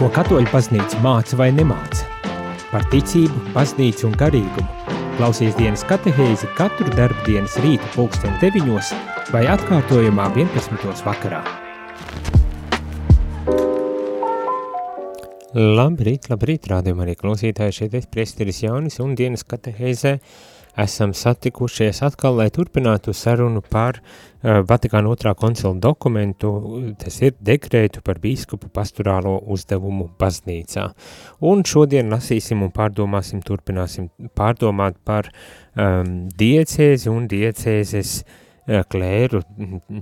ko katoļu baznīca māca vai nemāca. Par ticību, baznīcu un garīgumu. Klausies dienas katehēzi katru darba dienas rīta pulksten 9 vai atkārtojumā 11. vakarā. Labrīt, labrīt, rādījumā arī klausītāji šeit es priesteris Jānis un dienas katehēzē esam satikušies atkal, lai turpinātu sarunu par uh, Vatikāna otrā koncila dokumentu, tas ir dekrētu par bīskupu pastorālo uzdevumu baznīcā. Un šodien lasīsim un pārdomāsim, turpināsim pārdomāt par um, diecēzi un diecēzes uh, klēru,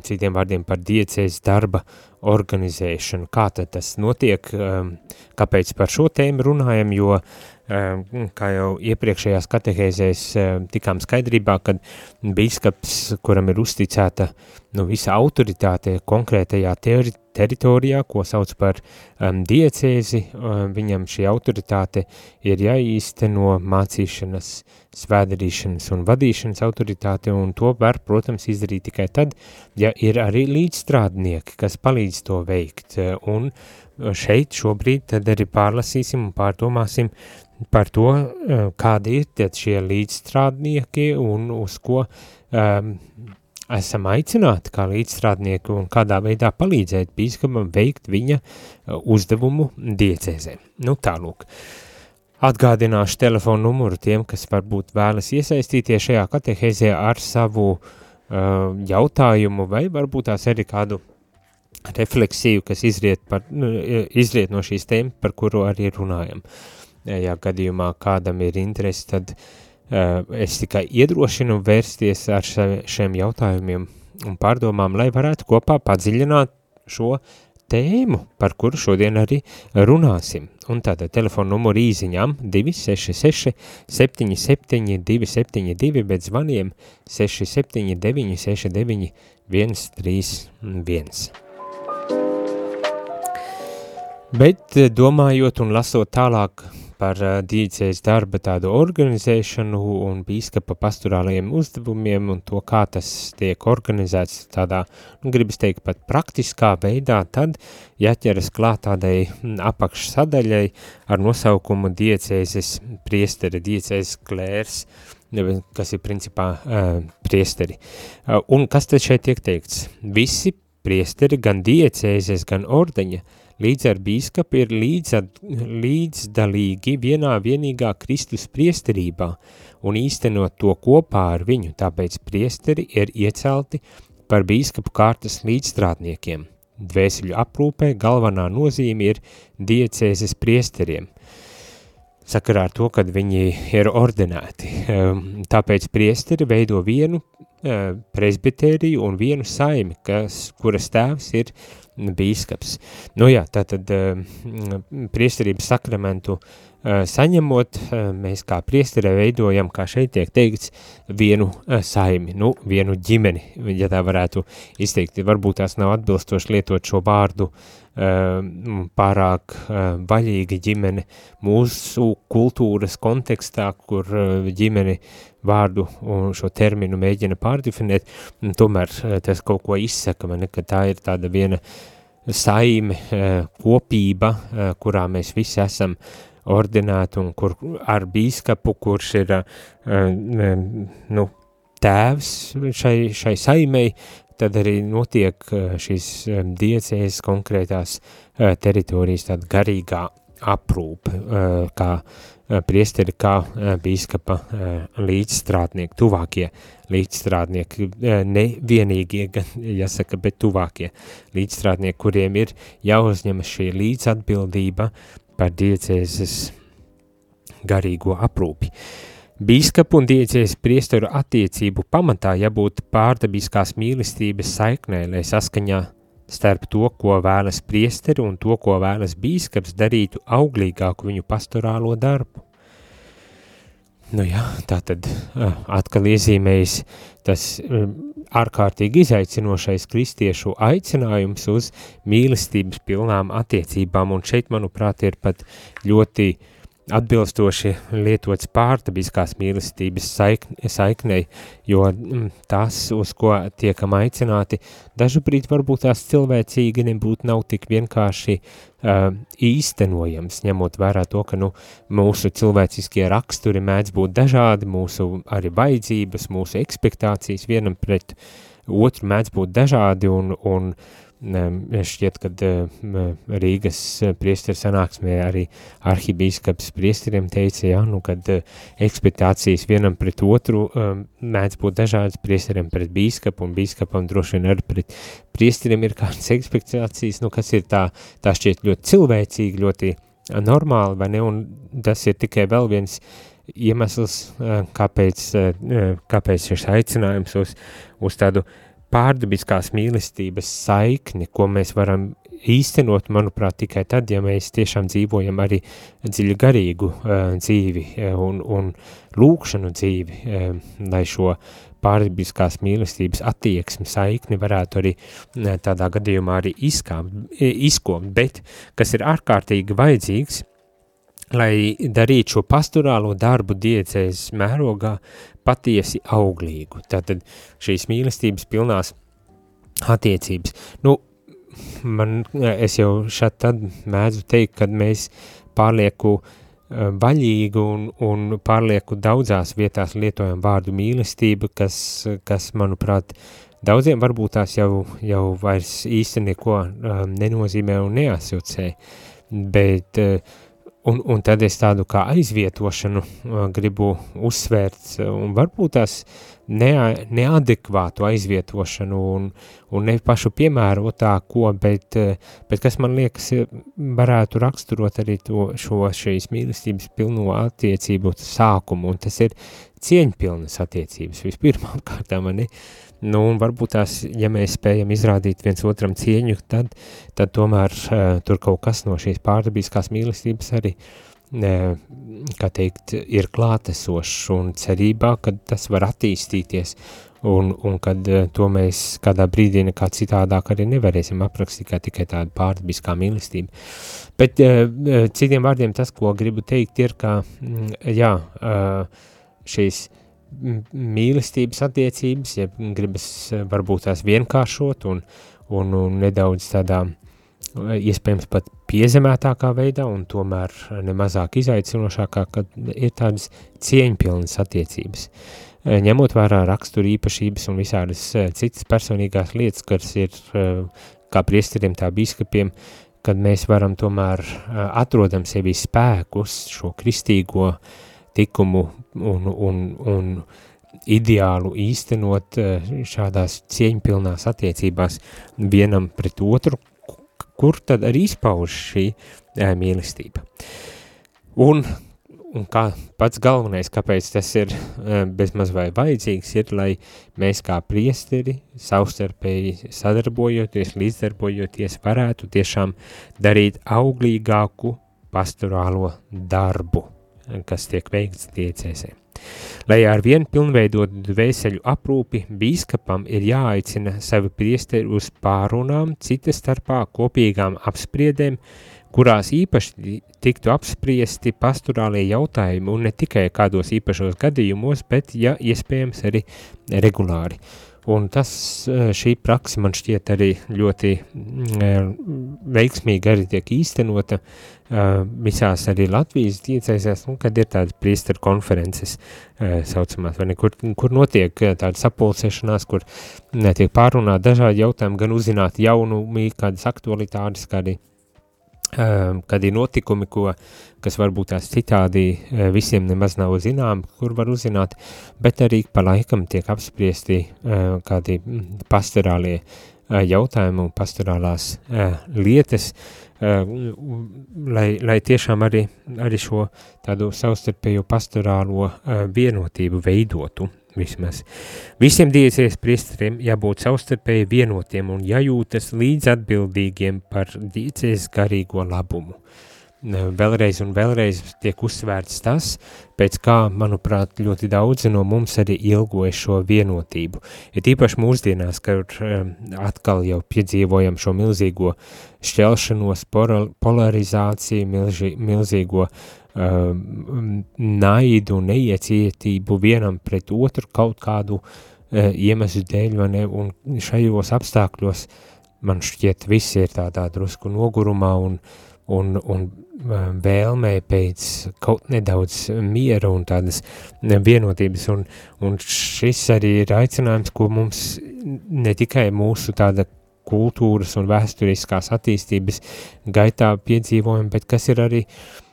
citiem vārdiem par diecēzes darba organizēšanu. Kā tad tas notiek, um, kāpēc par šo tēmu runājam, jo Ehm, kā jau iepriekšējās katehēzēs ehm, tikām skaidrībā, kad bīskaps, kuram ir uzticēta nu, visa autoritāte konkrētajā teri teritorijā, ko sauc par um, diecēzi, um, viņam šī autoritāte ir jāīsteno mācīšanas, svēdarīšanas un vadīšanas autoritāte, un to var, protams, izdarīt tikai tad, ja ir arī līdzstrādnieki, kas palīdz to veikt, un šeit šobrīd tad arī pārlasīsim un pārdomāsim par to, kādi ir šie līdzstrādnieki un uz ko um, esam aicināti kā līdzstrādnieki un kādā veidā palīdzēt bīskapam veikt viņa eh, uzdevumu diecēzē. Nu tālūk. Atgādināšu telefonu numuru tiem, kas varbūt vēlas iesaistīties šajā katehēzē ar savu uh, jautājumu vai varbūt tās arī kādu refleksiju, kas izriet, par, nu, izriet no šīs tēmas, par kuru arī runājam. Uh, ja gadījumā kādam ir interesi, tad uh, es tikai iedrošinu vērsties ar šiem jautājumiem un pārdomām, lai varētu kopā padziļināt šo tēmu, par kuru šodien arī runāsim. Un tātad telefona numuru īziņām 266 77 272, bet zvaniem 679 69 131. Bet domājot un lasot tālāk par uh, dīcējas darba tādu organizēšanu un bīskapa pastorālajiem uzdevumiem un to, kā tas tiek organizēts tādā, nu, gribas teikt, pat praktiskā veidā, tad jāķeras klāt tādai apakšsadaļai ar nosaukumu diecēzes priesteri, diecēzes klērs, kas ir principā uh, priesteri. Uh, un kas tad šeit tiek teikts? Visi priesteri, gan diecēzes, gan ordeņa, līdz ar bīskapu ir līdzad, līdzdalīgi vienā vienīgā Kristus priesterībā un īstenot to kopā ar viņu, tāpēc priesteri ir iecelti par bīskapu kārtas līdzstrādniekiem. Dvēseļu aprūpē galvenā nozīme ir diecēzes priesteriem, sakarā ar to, kad viņi ir ordinēti. Ehm, tāpēc priesteri veido vienu presbitēriju un vienu saimi, kas, kuras tēvs ir bīskaps. Nu jā, tātad uh, priesterības sakramentu uh, saņemot, uh, mēs kā priesterē veidojam, kā šeit tiek teikts, vienu uh, saimi, nu, vienu ģimeni, ja tā varētu izteikt. Varbūt tās nav atbilstoši lietot šo vārdu uh, pārāk uh, vaļīga ģimene mūsu kultūras kontekstā, kur uh, ģimeni vārdu un šo terminu mēģina pārdefinēt, tomēr eh, tas kaut ko izsaka, man, ka tā ir tāda viena saime, eh, kopība, eh, kurā mēs visi esam ordinēti un kur ar bīskapu, kurš ir nu, tēvs šai, šai saimei, tad arī notiek šīs diecēs konkrētās teritorijas tāda garīgā aprūpe, kā priesteri kā eh, bīskapa eh, līdzstrādnieki, tuvākie līdzstrādnieki, ne vienīgie, gan jāsaka, bet tuvākie līdzstrādnieki, kuriem ir jāuzņem šī līdzatbildība par diecēzes garīgo aprūpi. Bīskapu un diecēs priesteru attiecību pamatā jābūt pārdabiskās mīlestības saiknē, lai saskaņā starp to, ko vēlas priesteri un to, ko vēlas bīskaps, darītu auglīgāku viņu pastorālo darbu. Nu jā, tā tad atkal iezīmējas tas ārkārtīgi izaicinošais kristiešu aicinājums uz mīlestības pilnām attiecībām, un šeit, manuprāt, ir pat ļoti atbilstoši lietots pārdabiskās mīlestības saikn, saiknei, jo mm, tas, uz ko tiekam aicināti, dažubrīd varbūt tās cilvēcīgi nebūtu nav tik vienkārši uh, īstenojams, ņemot vērā to, ka nu, mūsu cilvēciskie raksturi mēdz būt dažādi, mūsu arī vajadzības, mūsu ekspektācijas vienam pret otru mēdz būt dažādi un, un uh, šķiet, ka Rīgas priesteru sanāksmē arī arhibīskaps priesteriem teica, ja, nu, kad ekspektācijas vienam pret otru mēdz būt dažādas priesteriem pret bīskapu un bīskapam droši vien arī pret priesteriem ir kādas ekspektācijas, nu, kas ir tā, tā šķiet ļoti cilvēcīgi, ļoti normāli, vai ne, un tas ir tikai vēl viens iemesls, kāpēc, kāpēc šis aicinājums uz, uz tādu uh, pārdabiskās mīlestības saikni, ko mēs varam īstenot, manuprāt, tikai tad, ja mēs tiešām dzīvojam arī dziļi garīgu uh, dzīvi un, un lūkšanu dzīvi, uh, lai šo pārdabiskās mīlestības attieksmi saikni varētu arī tādā gadījumā arī izkomt, bet kas ir ārkārtīgi vajadzīgs, lai darītu šo pastorālo darbu diecēs mērogā patiesi auglīgu. Tātad šīs mīlestības pilnās attiecības. Nu, man, es jau šad tad mēdzu teikt, kad mēs pārlieku uh, vaļīgi un, un pārlieku daudzās vietās lietojam vārdu mīlestība, kas, kas manuprāt, daudziem varbūt tās jau, jau vairs īsti neko um, nenozīmē un neasociē, bet uh, Un, un tad es tādu kā aizvietošanu uh, gribu uzsvērt, uh, un varbūt tās ne, neadekvātu aizvietošanu un, un ne pašu piemērotāko, bet, uh, bet kas man liekas varētu raksturot arī to, šo šīs mīlestības pilno attiecību sākumu, un tas ir cieņpilnas attiecības vispirmām kārtām, ne? Uh, Nu, un varbūt tās, ja mēs spējam izrādīt viens otram cieņu, tad, tad tomēr uh, tur kaut kas no šīs pārdabiskās mīlestības arī, uh, kā teikt, ir klātesošs un cerībā, ka tas var attīstīties un, un kad uh, to mēs kādā brīdī nekā citādāk arī nevarēsim aprakstīt kā tikai tāda pārdabiskā mīlestība. Bet uh, citiem vārdiem tas, ko gribu teikt, ir, ka, mm, jā, uh, šīs uh, mīlestības attiecības, ja gribas eh, varbūt tās vienkāršot un, un, un nedaudz tādā eh, iespējams pat piezemētākā veidā un tomēr nemazāk izaicinošākā, kad ir tādas cieņpilnas attiecības. Eh, ņemot vērā raksturu īpašības un visādas citas personīgās lietas, kas ir kā priesteriem, tā biskupiem, kad mēs varam tomēr atrodam sevi spēkus šo kristīgo likumu un, un, un ideālu īstenot eh, šādās cieņpilnās attiecībās vienam pret otru, kur tad arī izpauž šī eh, mīlestība. Un, un kā pats galvenais, kāpēc tas ir eh, bezmaz vai vajadzīgs, ir, lai mēs kā priesteri savstarpēji sadarbojoties, līdzdarbojoties, varētu tiešām darīt auglīgāku pastorālo darbu kas tiek veikts diecēsē. Lai ar vien pilnveidotu dvēseļu aprūpi, bīskapam ir jāaicina savi priesteri uz pārunām, cita starpā kopīgām apspriedēm, kurās īpaši tiktu apspriesti pastorālie jautājumi un ne tikai kādos īpašos gadījumos, bet, ja iespējams, arī regulāri. Un tas, eh, šī praksa man šķiet arī ļoti mm, eh, veiksmīgi arī tiek īstenota uh, visās arī Latvijas tiecēsēs, nu, kad ir tādas priesteru konferences saucamās, vai ne, kur, kur notiek tāda sapulcēšanās, kur netiek pārunāt dažādi jautājumi, gan uzzināt jaunu, kādas aktualitātes, kā arī Ehm, kad ir notikumi, ko, kas varbūt tās citādi eh, visiem nemaz nav zinām, kur var uzzināt, bet arī pa laikam tiek apspriesti eh, kādi pastorālie eh, jautājumi un pastorālās lietas, lai, lai tiešām arī, arī šo tādu savstarpējo pastorālo vienotību veidotu vismaz. Visiem diecēs priesteriem jābūt savstarpēji vienotiem un jājūtas līdz atbildīgiem par diecēs garīgo labumu. Vēlreiz un vēlreiz tiek uzsvērts tas, pēc kā, manuprāt, ļoti daudzi no mums arī ilgoja šo vienotību. Ir tīpaši mūsdienās, kad atkal jau piedzīvojam šo milzīgo šķelšanos, polarizāciju, milži, milzīgo uh, naidu un neiecietību vienam pret otru kaut kādu uh, iemeslu dēļ, vai ne, un šajos apstākļos man šķiet visi ir tādā drusku nogurumā un, un, un vēlmē pēc kaut nedaudz miera un tādas vienotības, un, un šis arī ir aicinājums, ko mums ne tikai mūsu tāda kultūras un vēsturiskās attīstības gaitā piedzīvojam, bet kas ir arī mm,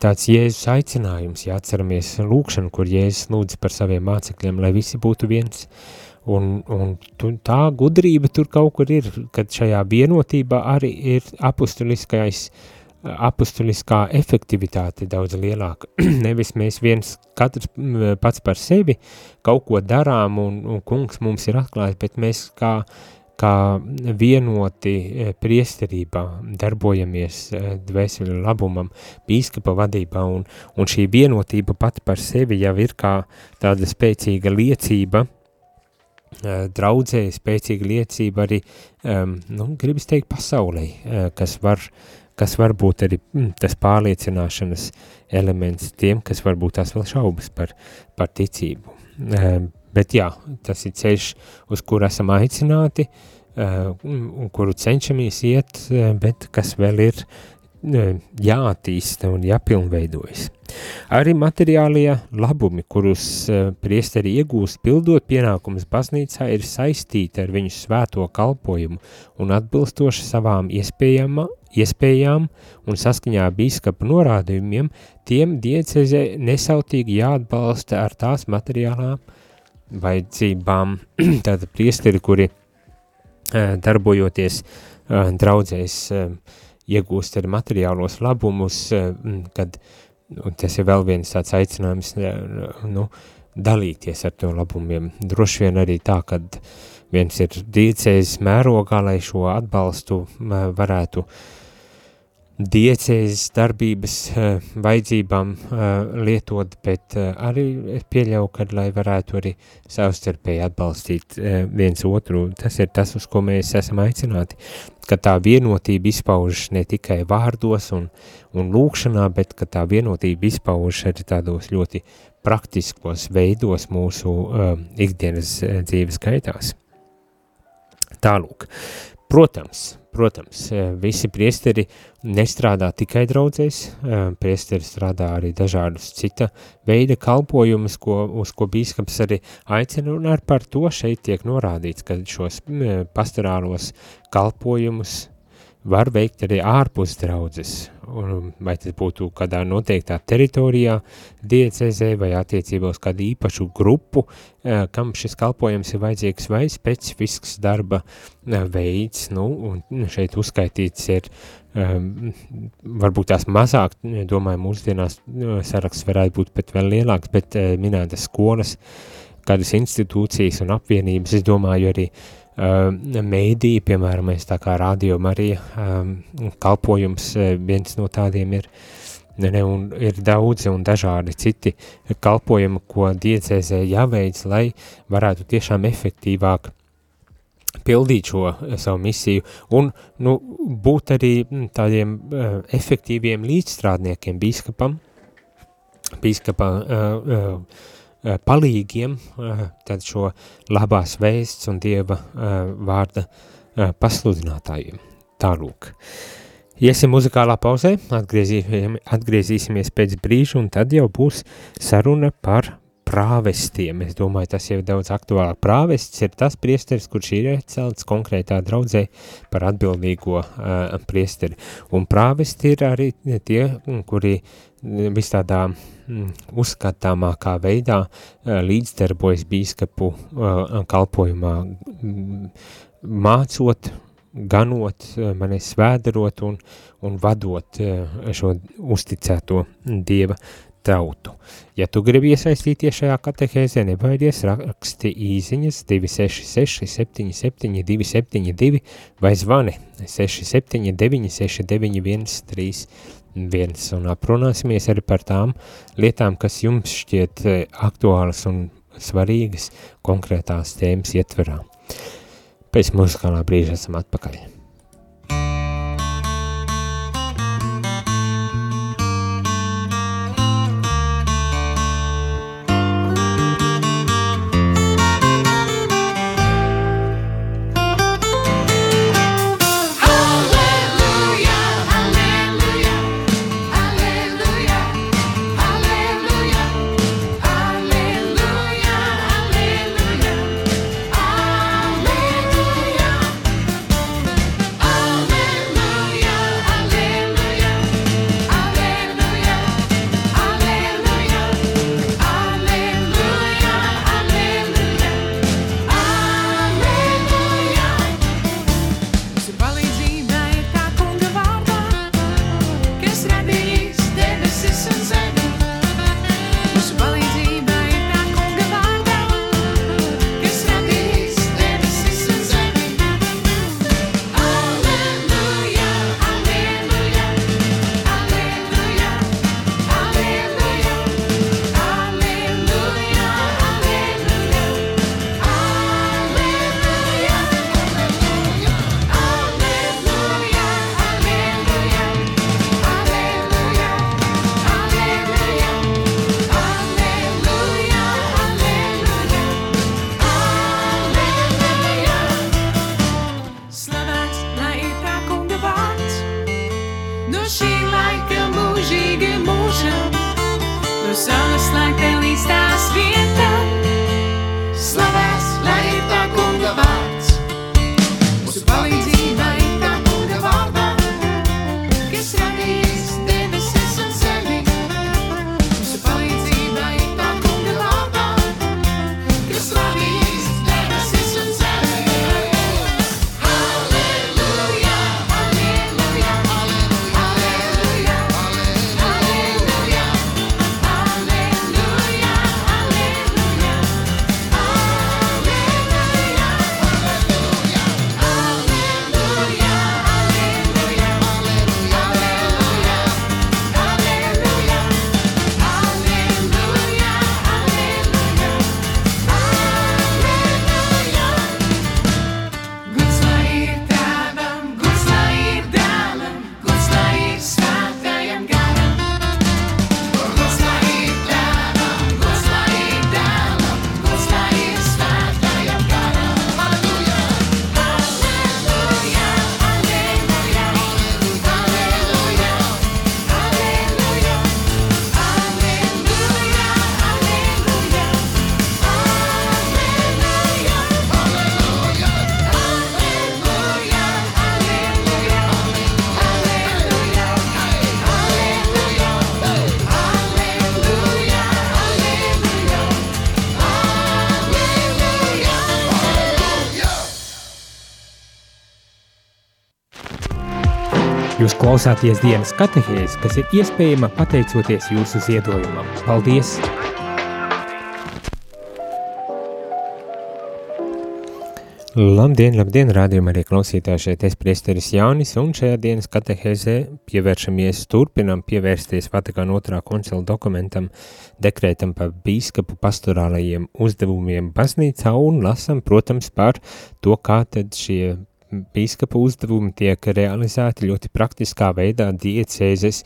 tāds Jēzus aicinājums, ja atceramies lūkšanu, kur Jēzus lūdz par saviem mācekļiem, lai visi būtu viens, un, un tu, tā gudrība tur kaut kur ir, kad šajā vienotībā arī ir apustuliskais, apustuliskā efektivitāte daudz lielāka. Nevis mēs viens katrs pats par sevi kaut ko darām un, un kungs mums ir atklājis, bet mēs kā uh, kā vienoti e, priesterībā darbojamies e, dvēseli labumam, bīskapa vadībā, un, un šī vienotība pati par sevi jau ir kā tāda spēcīga liecība, e, draudzēja spēcīga liecība arī, nu, gribas teikt, pasaulē, kas var, kas var būt arī mm, tas pārliecināšanas elements tiem, kas varbūt tās vēl šaubas par, par ticību. Bet jā, tas ir ceļš, uz kuru esam aicināti, uh, un kuru cenšamies iet, uh, bet kas vēl ir uh, jāattīsta un jāpilnveidojas. Arī materiālie labumi, kurus priesteri iegūst pildot pienākumus baznīcā, ir saistīti ar viņu svēto kalpojumu un atbilstoši savām iespējama, iespējām un saskaņā bīskapa norādījumiem, tiem diecezē nesautīgi jāatbalsta ar tās materiālām vajadzībām, tāda priesteri, kuri darbojoties draudzēs iegūst arī materiālos labumus, kad tas ir vēl viens tāds aicinājums, nu, dalīties ar to labumiem. Droši vien arī tā, kad viens ir diecējis mērogā, lai šo atbalstu varētu uh, diecēzes darbības uh, vajadzībām uh, lietot, bet uh, arī pieļauju, ka, lai varētu arī savstarpēji atbalstīt uh, viens otru, tas ir tas, uz ko mēs esam aicināti, ka tā vienotība izpaužas ne tikai vārdos un, un lūkšanā, bet ka tā vienotība izpaužas arī tādos ļoti praktiskos veidos mūsu uh, ikdienas dzīves gaitās. Tālūk, protams, Protams, eh, visi priesteri nestrādā tikai draudzēs, eh, priesteri strādā arī dažādus cita veida kalpojumus, ko, uz ko bīskaps arī aicina, un ar par to šeit tiek norādīts, ka šos pastorālos kalpojumus var veikt arī ārpus draudzes, un vai tas būtu kādā noteiktā teritorijā, diecezē vai attiecībā uz kādu īpašu grupu, eh, kam šis kalpojums ir vajadzīgs vai specifisks darba eh, veids, nu, un šeit uzskaitīts ir um, varbūt tās mazāk, domāju, mūsdienās saraksts varētu būt pat vēl lielāks, bet minētas skolas, kādas institūcijas un apvienības, es domāju arī Uh, mēdī, piemēram, mēs tā kā Radio Marija um, kalpojums, uh, viens no tādiem ir, ne, un ir daudzi un dažādi citi kalpojumi, ko diecēzē jāveic, lai varētu tiešām efektīvāk pildīt šo uh, savu misiju un nu, būt arī tādiem uh, efektīviem līdzstrādniekiem bīskapam, bīskapa uh, uh, palīgiem, eh, tad šo labās vēsts un Dieva eh, vārda pasludinātājiem. Tālūk. Iesim muzikālā pauzē, atgriezīsimies pēc brīža, un tad jau būs saruna par prāvestiem. Es domāju, tas jau ir daudz aktuālāk. Prāvests ir tas priesteris, kurš ir iecelts konkrētā draudzē par atbildīgo uh, priesteri. Un prāvesti ir arī tie, kuri vis tādā mm, uzskatāmākā veidā uh, līdzdarbojas bīskapu uh, kalpojumā, mm, mācot, ganot, mani svēdarot un, un vadot šo uzticēto Dieva tautu. Ja tu gribi iesaistīties šajā katehēzē, nebaidies raksti īziņas 266 77 272 vai zvani 679 69 131 un aprunāsimies arī par tām lietām, kas jums šķiet e, aktuālas un svarīgas konkrētās tēmas ietverā. Pēc muzikālā brīža esam atpakaļ. Klausāties dienas katehēs, kas ir iespējama pateicoties jūsu ziedojumam. Paldies! Labdien, labdien, rādījumā arī klausītāji šeit es priesteris Jānis, un šajā dienas katehēzē pievēršamies, turpinam pievērsties Vatikāna otrā koncila dokumentam, dekrētam par bīskapu pastorālajiem uzdevumiem baznīcā un lasam, protams, par to, kā tad šie bīskapa uzdevumi tiek realizēti ļoti praktiskā veidā diecēzes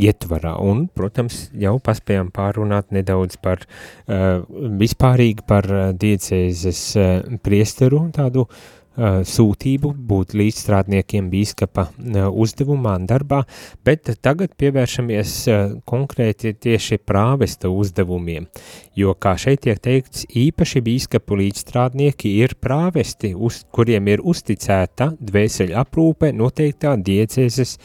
ietvarā. Un, protams, jau paspējām pārunāt nedaudz par uh, vispārīgi par uh, diecēzes uh, priesteru tādu uh, sūtību būt līdzstrādniekiem bīskapa uh, uzdevumā un darbā, bet tagad pievēršamies uh, konkrēti tieši prāvesta uzdevumiem, jo, kā šeit tiek teikts, īpaši bīskapu līdzstrādnieki ir prāvesti, uz, kuriem ir uzticēta dvēseļa aprūpe noteiktā diecēzes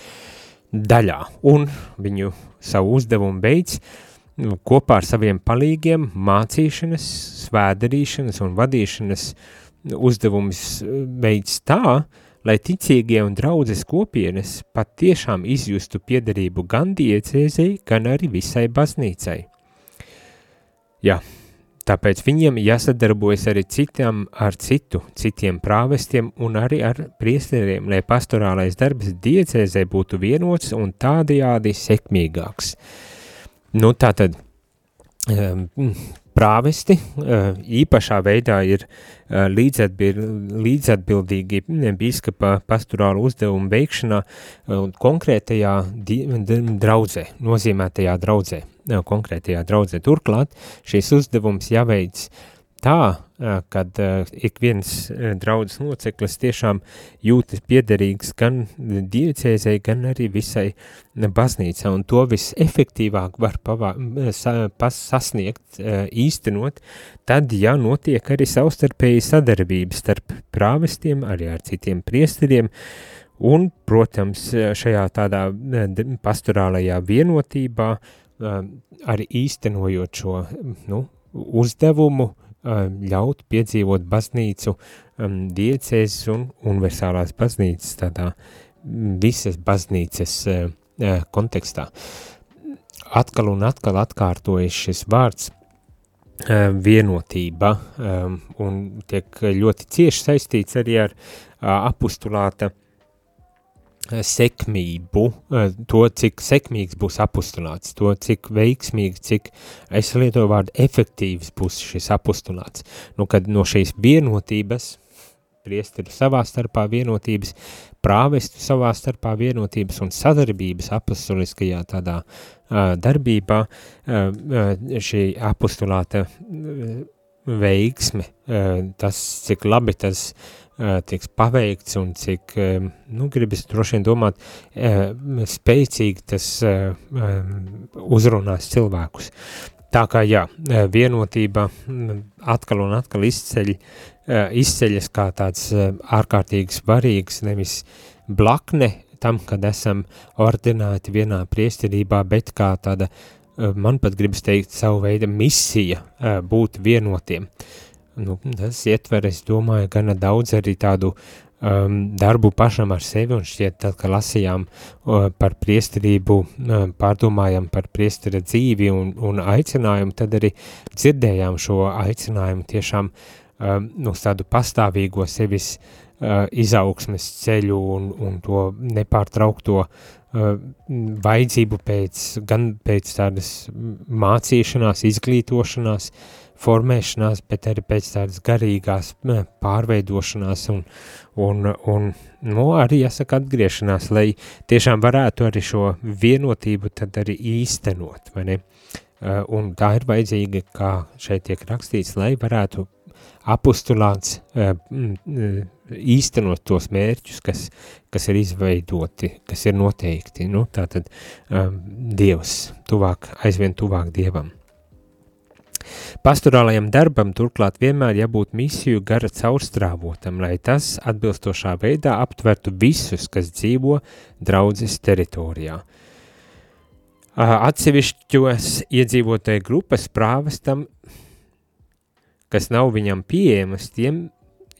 daļā, un viņu savu uzdevumu beidz nu, kopā ar saviem palīgiem mācīšanas, svēdarīšanas un vadīšanas uzdevumus beidz tā, lai ticīgie un draudzes kopienas pat tiešām izjustu piederību gan diecēzei, gan arī visai baznīcai. Jā, Tāpēc viņiem jāsadarbojas arī citam ar citu, citiem prāvestiem un arī ar priesteriem, lai pastorālais darbs diecēzē būtu vienots un tādajādi sekmīgāks. Nu, tātad um, prāvesti uh, īpašā veidā ir uh, līdzatbil, līdzatbildīgi bīskapa pastorālu uzdevumu veikšanā uh, konkrētajā draudzē, nozīmētajā draudzē konkrētajā draudzē. Turklāt šīs uzdevums jāveic tā, kad ik viens draudzes loceklis tiešām jūtas piederīgs gan diecēzei, gan arī visai baznīcā, un to visefektīvāk var pavā, sa, pas, sasniegt, īstenot, tad, ja notiek arī savstarpēji sadarbības starp prāvestiem, arī ar citiem priesteriem, un, protams, šajā tādā pastorālajā vienotībā, arī īstenojot šo nu, uzdevumu, ļaut piedzīvot baznīcu diecēs un universālās baznīcas tādā visas baznīcas kontekstā. Atkal un atkal atkārtojas šis vārds vienotība un tiek ļoti cieši saistīts arī ar apustulāta sekmību, to, cik sekmīgs būs apustulāts, to, cik veiksmīgi, cik, es lietoju vārdu, efektīvs būs šis apustulāts. Nu, kad no šīs vienotības, priesteri savā starpā vienotības, prāvestu savā starpā vienotības un sadarbības apustuliskajā tādā uh, darbībā, uh, šī apustulāta uh, veiksme, tas, cik labi tas tiks paveikts un cik, nu, gribas droši vien domāt, spēcīgi tas uzrunās cilvēkus. Tā kā jā, vienotība atkal un atkal izceļ, izceļas kā tāds ārkārtīgi svarīgs, nevis blakne tam, kad esam ordināti vienā priesterībā, bet kā tāda, man pat gribas teikt, savu veidu misija būt vienotiem. Nu, tas ietver, es domāju, gana daudz arī tādu um, darbu pašam ar sevi, un šķiet, tad, kad lasījām uh, par priesterību, uh, pārdomājam par priestera dzīvi un, un aicinājumu, tad arī dzirdējām šo aicinājumu tiešām um, uz tādu pastāvīgo sevis uh, izaugsmes ceļu un, un to nepārtraukto uh, vajadzību pēc, gan pēc tādas mācīšanās, izglītošanās, uh, formēšanās, bet arī pēc tādas garīgās pārveidošanās un, un, un nu, arī, jāsaka, atgriešanās, lai tiešām varētu arī šo vienotību tad arī īstenot, vai ne? Un tā ir vajadzīga, kā šeit tiek rakstīts, lai varētu apustulāts īstenot tos mērķus, kas, kas ir izveidoti, kas ir noteikti, nu, tātad Dievs, tuvāk, aizvien tuvāk Dievam. Pastorālajam darbam turklāt vienmēr jābūt misiju gara caurstrāvotam, lai tas atbilstošā veidā aptvertu visus, kas dzīvo draudzes teritorijā. Atsevišķos iedzīvotāju grupas prāvestam, kas nav viņam pieejamas, tiem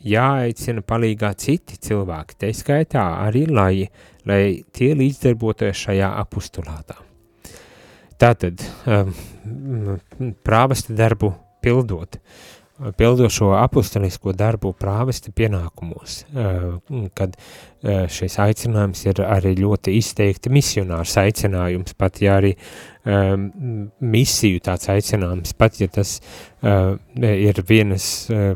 jāaicina palīgā citi cilvēki, te skaitā arī lai, lai tie līdzdarbotos šajā apustulātā. Tātad um, prāvesta darbu pildot, pildot šo apustanisko darbu prāvesta pienākumos, uh, kad uh, šis aicinājums ir arī ļoti izteikti misionārs aicinājums, pat ja arī um, misiju tāds aicinājums, pat ja tas uh, ir vienas uh,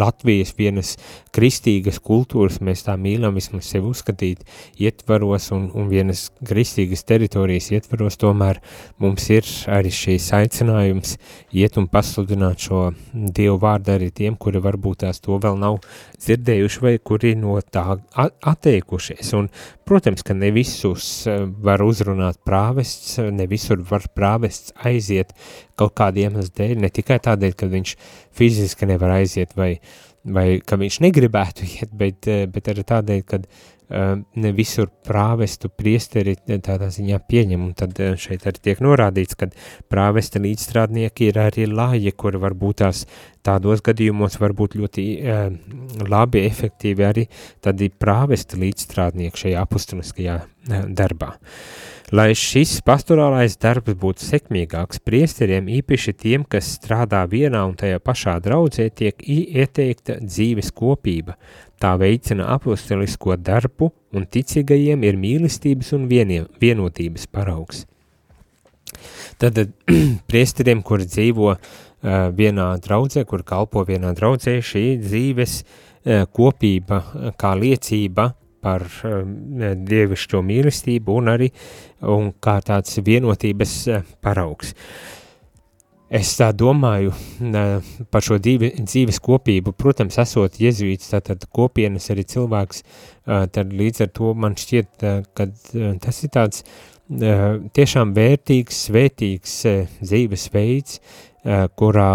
Latvijas, vienas kristīgas kultūras, mēs tā mīlam vismaz sevi uzskatīt ietvaros un, un vienas kristīgas teritorijas ietvaros, tomēr mums ir arī šīs aicinājums iet un pasludināt šo Dievu vārdu arī tiem, kuri varbūt tās to vēl nav dzirdējuši vai kuri no tā atteikušies. Un, protams, ka ne visus uh, var uzrunāt prāvests, ne visus visur var prāvests aiziet kaut kādu iemeslu dēļ, ne tikai tādēļ, ka viņš fiziski nevar aiziet vai, vai ka viņš negribētu iet, bet, eh, bet arī tādēļ, ka ne visur prāvestu priesteri tādā ziņā pieņem, un tad šeit arī tiek norādīts, ka prāvesta līdzstrādnieki ir arī lāji, kuri varbūt tās tādos gadījumos var būt ļoti uh, labi, efektīvi arī tādi prāvesta līdzstrādnieki šajā apustuliskajā darbā. Lai šis pastorālais darbs būtu sekmīgāks, priesteriem īpaši tiem, kas strādā vienā un tajā pašā draudzē, tiek ieteikta dzīves kopība. Tā veicina apostolisko darbu un ticīgajiem ir mīlestības un vieniem, vienotības paraugs. Tad priesteriem, kuri dzīvo uh, vienā draudzē, kur kalpo vienā draudzē, šī dzīves uh, kopība kā liecība par dievišķo mīlestību un arī un kā tāds vienotības uh, paraugs. Es tā domāju uh, par šo dzīvi, dzīves kopību, protams, esot jezuīts, tātad kopienas arī cilvēks, uh, tad līdz ar to man šķiet, ka tas ir tāds tiešām vērtīgs, svētīgs dzīvesveids, kurā,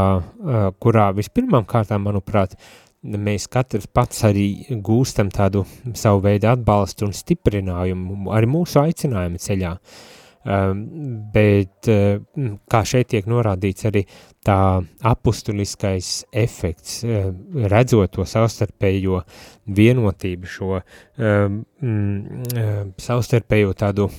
kurā vispirmām kārtām, manuprāt, mēs katrs pats arī gūstam tādu savu veidu atbalstu un stiprinājumu arī mūsu aicinājuma ceļā. Um, bet, uh, kā šeit tiek norādīts, arī tā apustuliskais efekts, uh, redzot to savstarpējo vienotību, šo uh, savstarpējo tādu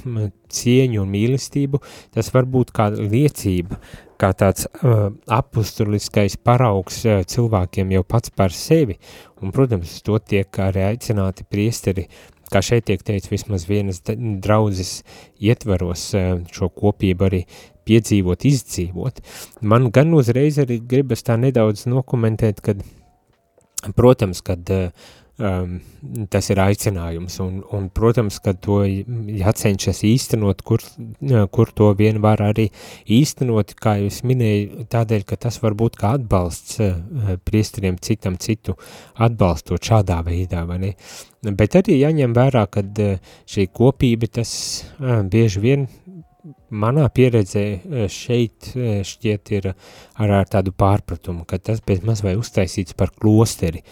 cieņu un mīlestību, tas var būt kā liecība, kā tāds uh, apustuliskais paraugs uh, cilvēkiem jau pats par sevi, un, protams, to tiek arī aicināti priesteri, kā šeit tiek teicis, vismaz vienas draudzes ietveros uh, šo kopību arī piedzīvot, izdzīvot. Man gan uzreiz arī gribas tā nedaudz nokomentēt, kad, protams, kad uh, um, tas ir aicinājums, un, un protams, ka to jācenšas īstenot, kur, kur to vien var arī īstenot, kā jūs minēju, tādēļ, ka tas var būt kā atbalsts uh, priesteriem citam citu atbalstot šādā veidā, vai ne? Bet arī jāņem vērā, ka uh, šī kopība tas uh, bieži vien manā pieredzē šeit šķiet ir ar, ar tādu pārpratumu, ka tas pēc maz vai uztaisīts par klosteri,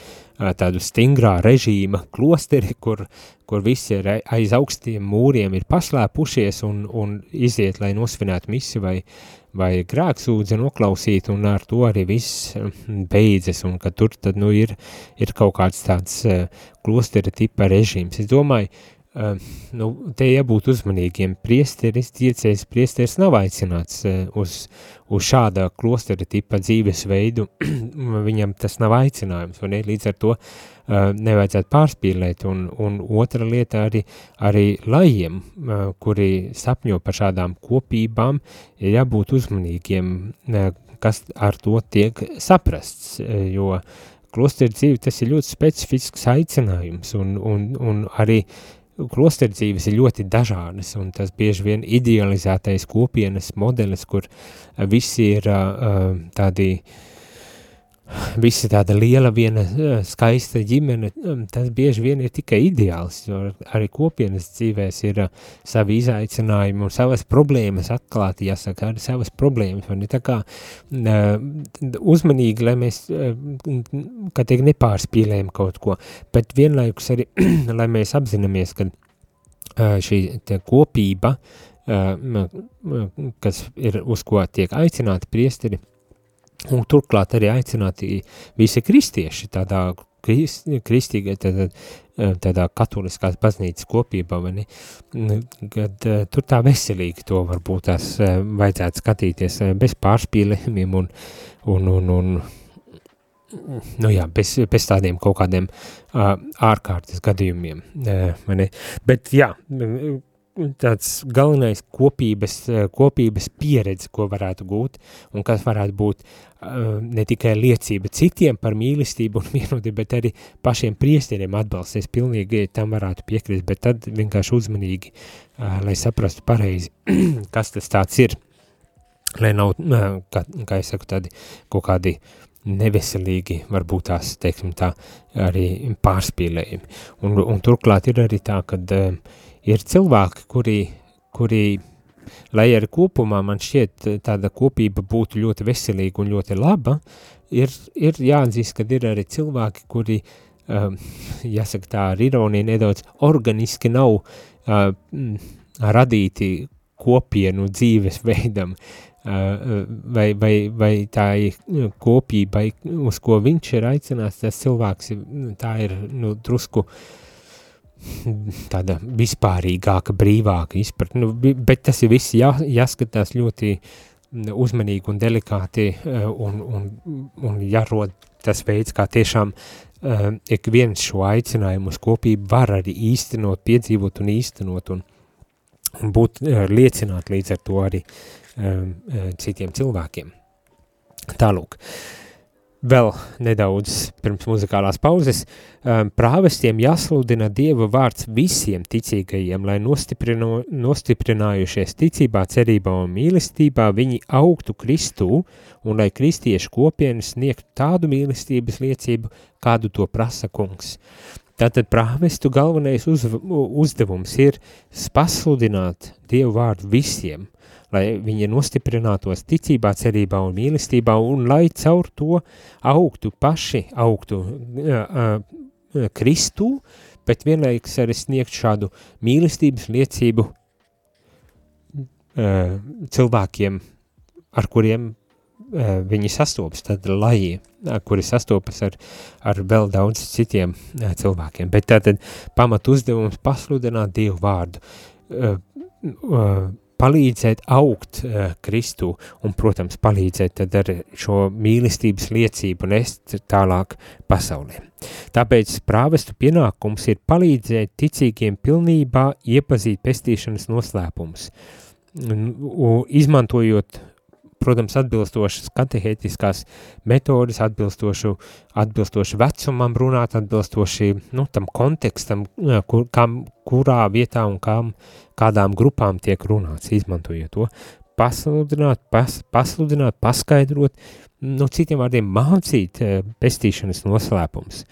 tādu stingrā režīma klosteri, kur, kur visi ir aiz augstiem mūriem ir paslēpušies un, un iziet, lai nosvinētu misi vai, vai grēksūdzi noklausīt, un ar to arī viss beidzas, un ka tur tad, nu, ir, ir kaut kāds tāds klostera tipa režīms. Es domāju, Uh, nu, te jābūt uzmanīgiem. Priesteris, diecējs priesteris nav aicināts uh, uz, uz šāda klostera tipa dzīvesveidu, viņam tas nav aicinājums, un līdz ar to uh, nevajadzētu pārspīlēt, un, un otra lieta arī, arī lajiem, uh, kuri sapņo par šādām kopībām, ir jābūt uzmanīgiem, uh, kas ar to tiek saprasts, uh, jo klostera dzīve tas ir ļoti specifisks aicinājums, un, un, un arī uh, klosterdzīves ir ļoti dažādas, un tas bieži vien idealizētais kopienas modelis, kur visi ir uh, tādi, visi tāda liela viena skaista ģimene, tas bieži vien ir tikai ideāls, jo arī kopienas dzīvēs ir uh, savi izaicinājumi un savas problēmas atklāti, jāsaka, arī savas problēmas, un tā kā uh, uzmanīgi, lai mēs, uh, kā tiek nepārspīlējam kaut ko, bet vienlaikus arī, lai mēs apzināmies, ka šī kopība, kas ir uz ko tiek aicināti priesteri, un turklāt arī aicināti visi kristieši tādā krist, kristīgai, tādā, tādā katoliskās baznīcas kopībā, vai ne, kad tur tā veselīgi to varbūt tās vajadzētu skatīties bez pārspīlējumiem un, un, un, un nu jā, bez, bez tādiem kaut kādiem ārkārtas gadījumiem. Uh, Bet jā, tāds galvenais kopības, kopības pieredze, ko varētu gūt, un kas varētu būt uh, ne tikai liecība citiem par mīlestību un vienotību, bet arī pašiem priesteriem atbalsts. Es pilnīgi tam varētu piekrist, bet tad vienkārši uzmanīgi, uh, lai saprastu pareizi, kas tas tāds ir, lai nav, kā, kā es saku, tādi kaut kādi neveselīgi, varbūt tās, teiksim tā, arī pārspīlējumi. Un, un turklāt ir arī tā, ka uh, ir cilvēki, kuri, kuri, lai arī kopumā man šķiet tāda kopība būtu ļoti veselīga un ļoti laba, ir, ir jāatzīst, ka ir arī cilvēki, kuri, uh, jāsaka tā ar ironiju, nedaudz organiski nav uh, radīti kopienu dzīves veidam, uh, vai, vai, vai tā ir nu, kopība, uz ko viņš ir aicināts, tas cilvēks, nu, tā ir nu, drusku tāda vispārīgāka, brīvāka izpratne, nu, bet tas ir viss jā, jāskatās ļoti uzmanīgi un delikāti un, un, un jārod tas veids, kā tiešām uh, ik viens šo aicinājumu uz kopību var arī īstenot, piedzīvot un īstenot un, un būt uh, liecināt līdz ar to arī uh, uh, citiem cilvēkiem. Tālūk. Vēl nedaudz pirms muzikālās pauzes, um, prāvestiem jāsludina Dieva vārds visiem ticīgajiem, lai nostiprino, nostiprinājušies ticībā, cerībā un mīlestībā viņi augtu Kristū un lai kristiešu kopienas sniegtu tādu mīlestības liecību, kādu to prasa kungs. Tātad prāvestu galvenais uz, uzdevums ir pasludināt Dievu vārdu visiem, lai viņi nostiprinātos ticībā, cerībā un mīlestībā, un lai caur to augtu paši, augtu Kristū, bet vienlaiks arī sniegt šādu mīlestības liecību cilvēkiem, ar kuriem viņi sastopas, tad lai, kuri sastopas ar, ar vēl daudz citiem cilvēkiem. Bet tātad pamat uzdevums pasludināt Dievu vārdu. Uh, uh, palīdzēt augt uh, Kristu un, protams, palīdzēt tad ar šo mīlestības liecību nest tālāk pasaulē. Tāpēc prāvestu pienākums ir palīdzēt ticīgiem pilnībā iepazīt pestīšanas noslēpumus, izmantojot protams, atbilstošas katehētiskās metodas, atbilstošu, atbilstoši vecumam runāt, atbilstoši, nu, tam kontekstam, kur, kam, kurā vietā un kam, kādām grupām tiek runāts, izmantojot to, pasludināt, pas, pasludināt, paskaidrot, nu, citiem vārdiem mācīt pestīšanas noslēpums.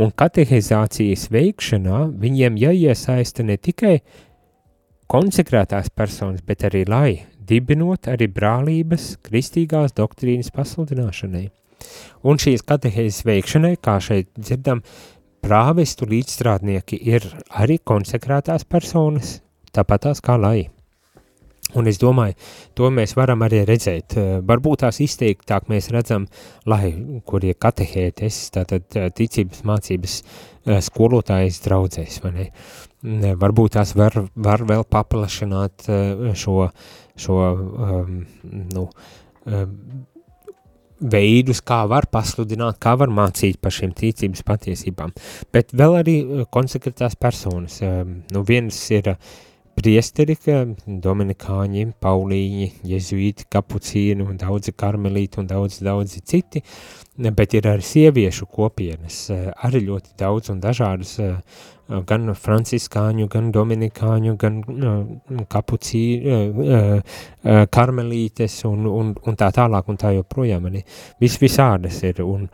Un katehizācijas veikšanā viņiem jāiesaista ne tikai konsekrētās personas, bet arī lai dibinot arī brālības kristīgās doktrīnas pasludināšanai. Un šīs katehēzes veikšanai, kā šeit dzirdam, prāvestu līdzstrādnieki ir arī konsekrētās personas, tāpat tās kā lai. Un es domāju, to mēs varam arī redzēt. Varbūt tās izteiktāk mēs redzam, lai, kur ir katehētes, tātad ticības mācības skolotājas draudzēs, vai ne? Varbūt tās var, var vēl paplašināt šo, šo um, nu, um, veidus, kā var pasludināt, kā var mācīt par šiem ticības patiesībām. Bet vēl arī konsekretās personas. Um, nu, viens ir uh, priesteri, ka dominikāņi, paulīņi, jezuīti, kapucīni un daudzi karmelīti un daudzi, daudzi citi, bet ir arī sieviešu kopienas, arī ļoti daudz un dažādas, gan franciskāņu, gan dominikāņu, gan kapucī, karmelītes un, un, un tā tālāk un tā joprojām, arī. Vis visādas ir, un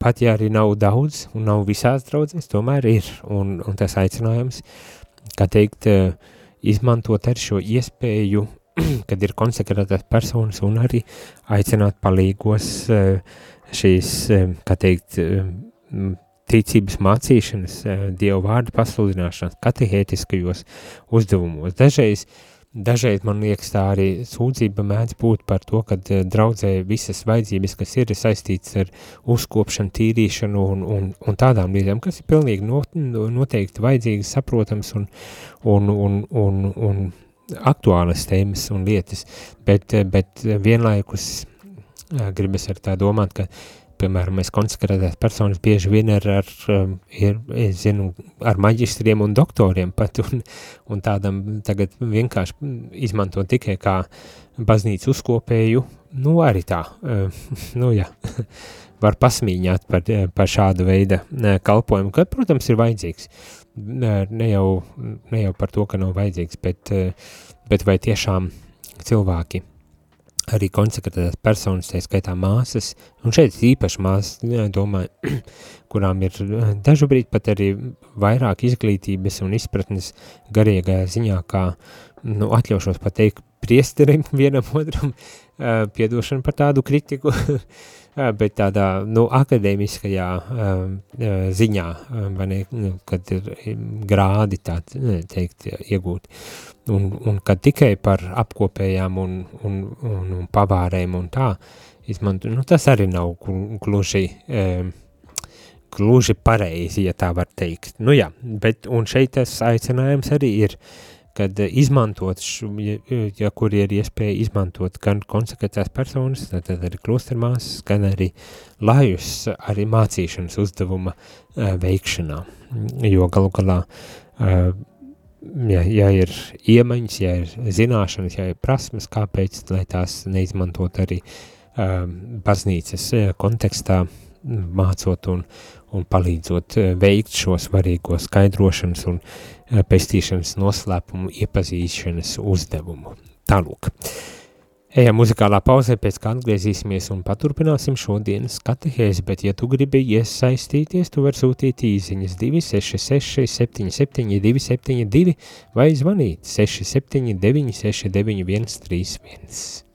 pat ja arī nav daudz un nav visās draudzēs, tomēr ir, un, un tas aicinājums, uh, kā teikt, eh, izmantot ar šo iespēju, kad ir konsekrētās personas un arī aicināt palīgos eh, šīs, eh, kā teikt, ticības mācīšanas, Dievu vārdu pasludināšanas, katehētiskajos uzdevumos. Dažreiz uh, Dažreiz man liekas, tā arī sūdzība mēdz būt par to, ka eh, draudzē visas vajadzības, kas ir saistītas ar uzkopšanu, tīrīšanu un, un, un tādām lietām, kas ir pilnīgi not, noteikti vajadzīgas, saprotams un, un, un, un, un aktuālas tēmas un lietas, bet, bet vienlaikus eh, gribas ar tā domāt, ka piemēram, mēs konsekrētās personas bieži vien ar, ar, um, ir, es zinu, ar maģistriem un doktoriem pat, un, un tādam tagad vienkārši izmanto tikai kā baznīcu uzkopēju, nu arī tā, um, nu jā, var pasmīņāt par, par šādu veidu kalpojumu, ka, protams, ir vajadzīgs. Ne jau, ne jau par to, ka nav vajadzīgs, bet, bet vai tiešām cilvēki arī konsekrētās personas, tā skaitā māsas, un šeit īpaši māsas, domāju, kurām ir eh, dažu brīdi pat arī vairāk izglītības un izpratnes garīgajā ziņā, kā, nu, atļaušos pateikt, priesterim vienam otram, uh, piedošanu par tādu kritiku, bet tādā, nu, akadēmiskajā uh, ziņā, vai ne, nu, kad ir grādi tā teikt iegūti. Un, un kad tikai par apkopējām un, un, un, un pavārēm un tā izmanto, nu, tas arī nav gluži, um, gluži pareizi, ja tā var teikt. Nu jā, bet, un šeit tas aicinājums arī ir, kad izmantot, šu, ja, kur ir iespēja izmantot gan konsekretās personas, tad, arī klostermās, gan arī lajus, arī mācīšanas uzdevuma uh, veikšanā, jo galu galā ja, ja ir iemaņas, ja ir zināšanas, ja ir prasmes, kāpēc, lai tās neizmantot arī baznīcas kontekstā, mācot un, un palīdzot veikt šo svarīgo skaidrošanas un uh, pestīšanas noslēpumu iepazīšanas uzdevumu. Tālūk. Ejam muzikālā pauzē, pēc kā atgriezīsimies un paturpināsim šodienas katehēzi, bet ja tu gribi iesaistīties, tu var sūtīt īziņas 266 77 272 vai zvanīt 679 69 131.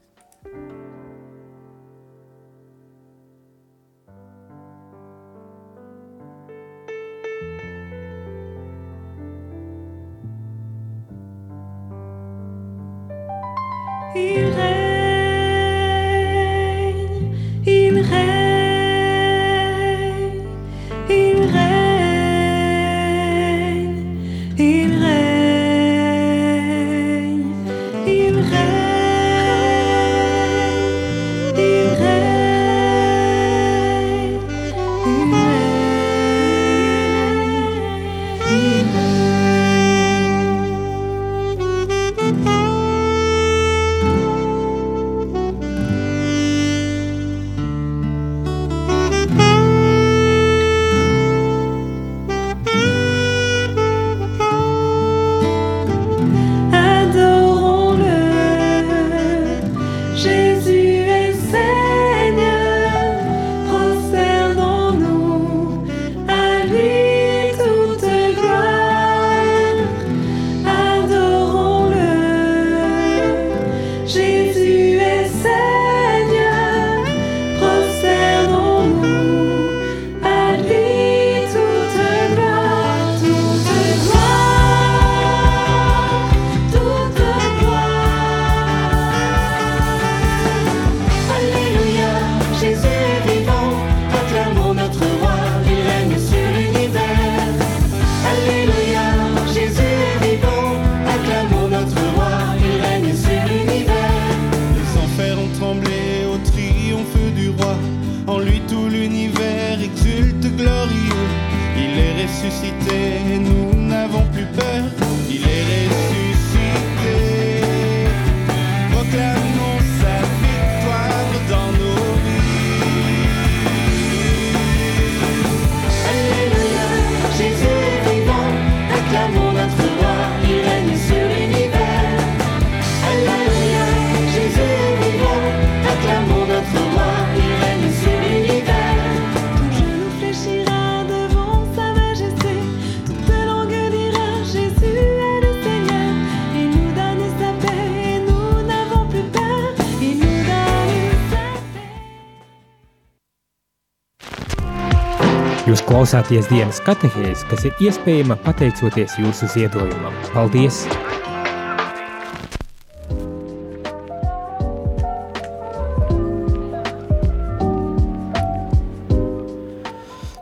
Klausāties dienas katehēs, kas ir iespējama pateicoties jūsu ziedojumam. Paldies!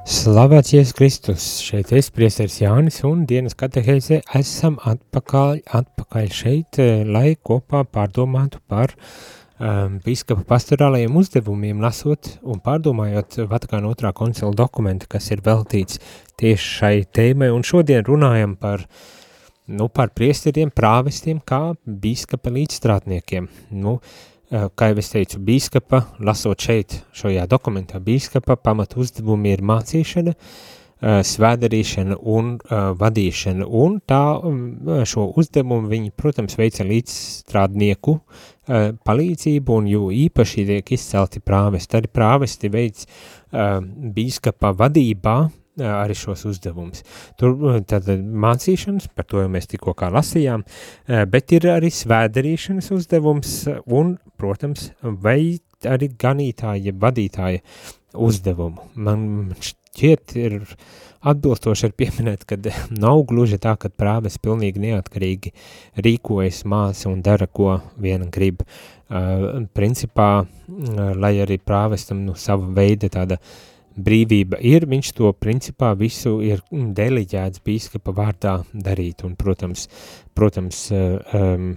Slavēts Jēzus Kristus, šeit es priesteris Jānis un dienas katehēzē esam atpakaļ, atpakaļ šeit, eh, lai kopā pārdomātu par um, bīskapa pastorālajiem uzdevumiem, lasot un pārdomājot Vatikāna otrā koncila dokumentu, kas ir veltīts tieši šai tēmai, un šodien runājam par, nu, par priesteriem, prāvestiem, kā bīskapa līdzstrātniekiem. Nu, uh, kā jau es teicu, bīskapa, lasot šeit šajā dokumentā, bīskapa pamat uzdevumi ir mācīšana, eh, svēdarīšana un uh, vadīšana, un tā um, šo uzdevumu viņi, protams, veica līdzstrādnieku uh, palīdzību, un jo īpaši tiek izcelti prāvesti, arī prāvesti veids uh, bīskapa vadībā, arī šos uzdevumus. Tur tad mācīšanas, par to jau mēs tikko kā lasījām, bet ir arī svēdarīšanas uzdevums un, protams, vai arī ganītāja, vadītāja uzdevumu. Man šķiet ir atbilstoši ir pieminēt, ka nav gluži tā, ka prāves pilnīgi neatkarīgi rīkojas māca un dara, ko viena grib. Uh, principā, uh, lai arī prāvestam nu, sava veida tāda uh, brīvība ir, viņš to principā visu ir mm, deliģēts bīskapa vārdā darīt, un, protams, protams um,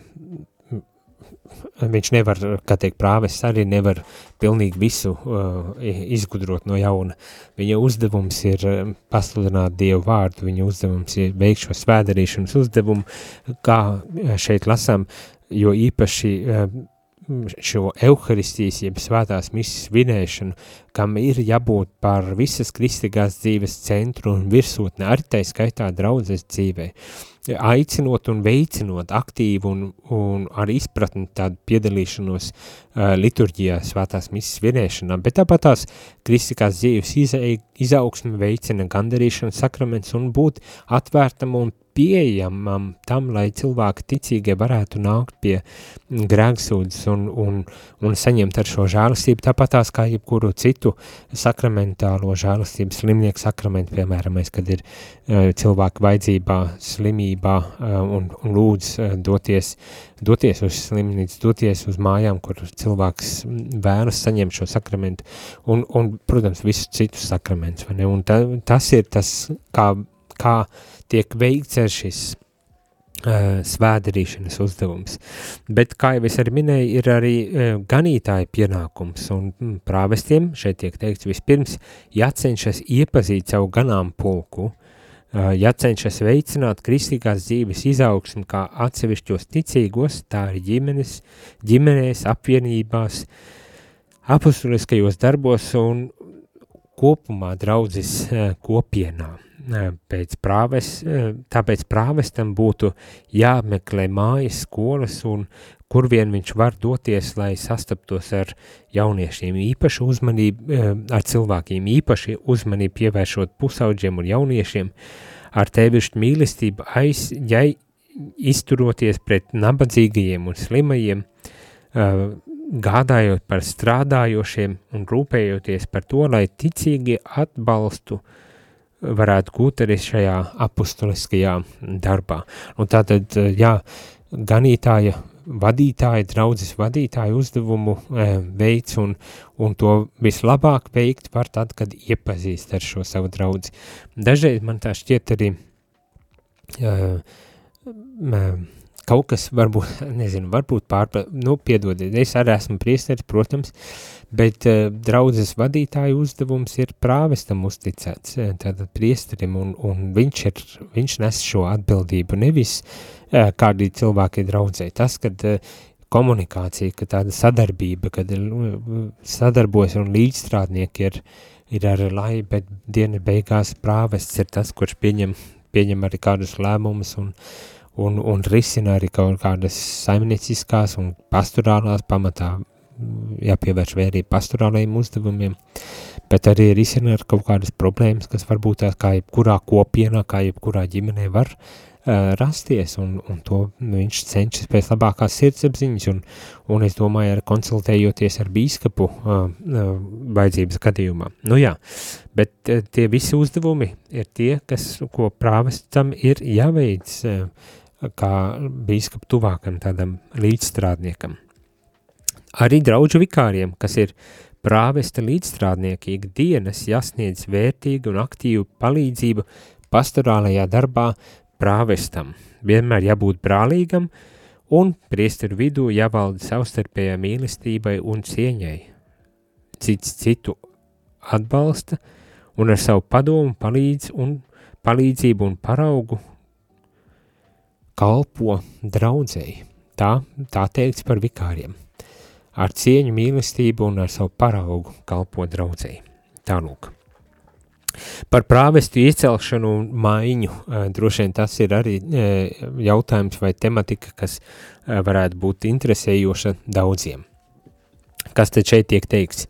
viņš nevar, kā teikt, prāves arī nevar pilnīgi visu uh, izgudrot no jauna. Viņa uzdevums ir pasludināt Dievu vārdu, viņa uzdevums ir veikt šo svēdarīšanas uzdevumu, kā šeit lasām, jo īpaši uh, šo euharistijas, jeb svētās misijas vinēšanu, kam ir jābūt par visas kristīgās dzīves centru un virsotne, arī tai skaitā draudzes dzīvē. Aicinot un veicinot aktīvu un, un ar izpratni tādu piedalīšanos uh, liturģijā svētās misijas vinēšanā, bet tāpat tās kristīgās dzīves iza, izaugsmi veicina gandarīšana sakraments un būt atvērtam un pieejamam tam, lai cilvēki ticīgie varētu nākt pie grēksūdzes un, un, un saņemt ar šo žēlastību, tāpat tās kā jebkuru citu sakramentālo žēlastību, slimnieku sakramentu, piemēram, kad ir uh, cilvēki vajadzībā, slimībā uh, un, un lūdz uh, doties, doties uz slimnīcu, doties uz mājām, kur cilvēks vēlas saņemt šo sakramentu un, un protams, visus citus sakramentus, vai ne? Un ta, tas ir tas, kā, kā tiek veikts šis uh, svēdarīšanas uzdevums. Bet, kā jau es arī minēju, ir arī uh, ganītāja pienākums, un mm, prāvestiem šeit tiek teikts vispirms jācenšas iepazīt savu ganām pulku, uh, jācenšas veicināt kristīgās dzīves izaugsmi kā atsevišķos ticīgos, tā arī ģimenes, ģimenēs, apvienībās, apustuliskajos darbos un kopumā draudzes uh, kopienā. Pēc prāves, tāpēc prāvestam būtu jāmeklē mājas skolas un kur vien viņš var doties, lai sastaptos ar jauniešiem, īpaši uzmanību, ar cilvēkiem, īpaši uzmanību pievēršot pusauģiem un jauniešiem, ar tevišķu mīlestību aiz, ja izturoties pret nabadzīgajiem un slimajiem, gādājot par strādājošiem un rūpējoties par to, lai ticīgi atbalstu varētu gūt arī šajā apustuliskajā darbā. Un tātad, jā, ganītāja vadītāja, draudzes vadītāja uzdevumu e, veids un, un to vislabāk veikt var tad, kad iepazīst ar šo savu draudzi. Dažreiz man tā šķiet arī e, e, kaut kas varbūt, nezinu, varbūt pārpra, nu, piedodiet, es arī esmu priesteris, protams, bet uh, draudzes vadītāju uzdevums ir prāvestam uzticēts, eh, tātad priesterim, un, un viņš, ir, viņš nes šo atbildību, nevis uh, kādi cilvēki draudzē. Tas, kad uh, komunikācija, ka tāda sadarbība, kad sadarbojas un līdzstrādnieki ir, ir arī lai, bet diena beigās prāvests ir tas, kurš pieņem, pieņem arī kādus lēmumus un, un, un risina arī kaut kādas saimnieciskās un pastorālās pamatā jāpievērš vērība pastorālajiem uzdevumiem, bet arī risina ar kaut kādas problēmas, kas varbūt tās kā jebkurā kopienā, kā jebkurā ģimenē var rasties, un, un to viņš cenšas pēc labākās sirdsapziņas, un, un es domāju, ar konsultējoties ar bīskapu uh, uh, vajadzības gadījumā. Nu jā, bet uh, tie visi uzdevumi ir tie, kas, ko prāvestam ir jāveic uh, kā bīskapu tuvākam tādam līdzstrādniekam. Arī draudžu vikāriem, kas ir prāvesta līdzstrādnieki ikdienas jāsniedz vērtīgu un aktīvu palīdzību pastorālajā darbā prāvestam. Vienmēr jābūt brālīgam un priesteru vidū jāvalda savstarpējā mīlestībai un cieņai. Cits citu atbalsta un ar savu padomu palīdz un palīdzību un paraugu kalpo draudzēji. Tā, tā teikts par vikāriem ar cieņu, mīlestību un ar savu paraugu kalpo draudzēji. Tā lūk. Par prāvestu iecelšanu un maiņu, droši vien tas ir arī jautājums vai tematika, kas varētu būt interesējoša daudziem. Kas te šeit tiek teikts?